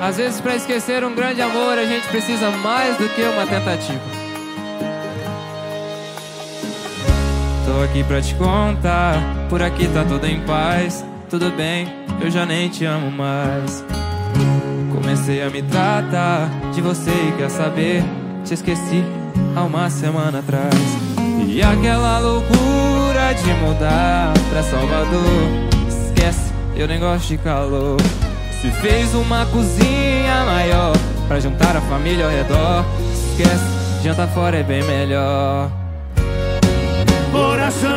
Às vezes, para esquecer um grande amor, a gente precisa mais do que uma tentativa. Tô aqui pra te contar, por aqui tá tudo em paz. Tudo bem, eu já nem te amo mais. Comecei a me tratar de você e quer saber? Te esqueci há uma semana atrás. E aquela loucura de mudar pra Salvador. Esquece, eu nem gosto de calor. Se fez uma cozinha maior pra juntar a família ao redor. Esquece, janta fora é bem melhor. Coração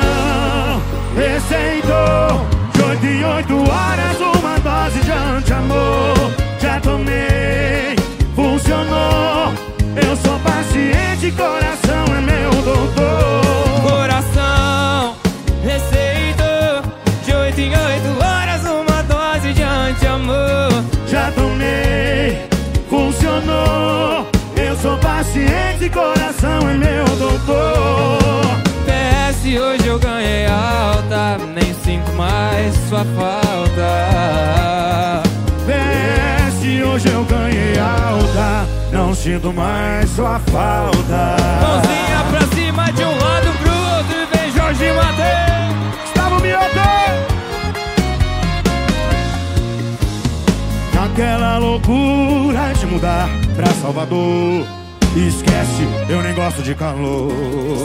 receitou de oito em oito horas uma dose de anti-amor. Já tomei, funcionou. Eu sou paciente, coração é meu doutor. Coração receitou de oito em oito mais sua falta. PS hoje eu ganhei alta, não sinto mais sua falta. Mãozinha pra cima de um lado pro outro e vem Jorge Mateus. Gustavo Mioto! Naquela loucura de mudar pra Salvador. Esquece, eu nem gosto de calor.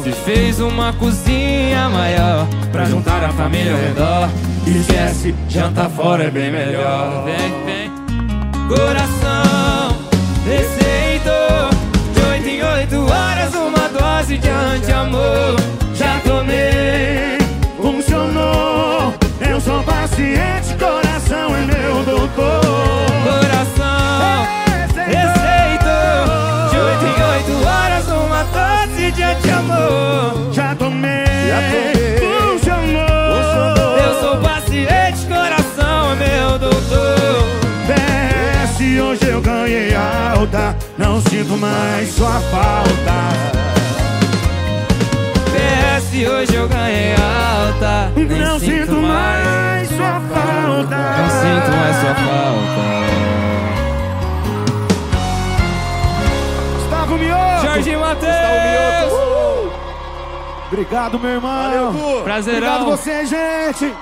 Se fez uma cozinha maior pra juntar a família ao redor. Esquece, janta fora é bem melhor. Vem, vem. Coração receitou tomei, tomei. funcionou. Eu sou paciente, coração é meu doutor. PS hoje eu ganhei alta, não sinto mais sua falta. PS hoje eu ganhei alta. Não sinto mais sua falta. Não sinto mais sua falta. Gustavo Mioto. Jorge Matheus! Obrigado, meu irmão. Valeu, Gu. Prazerão. Obrigado você, gente.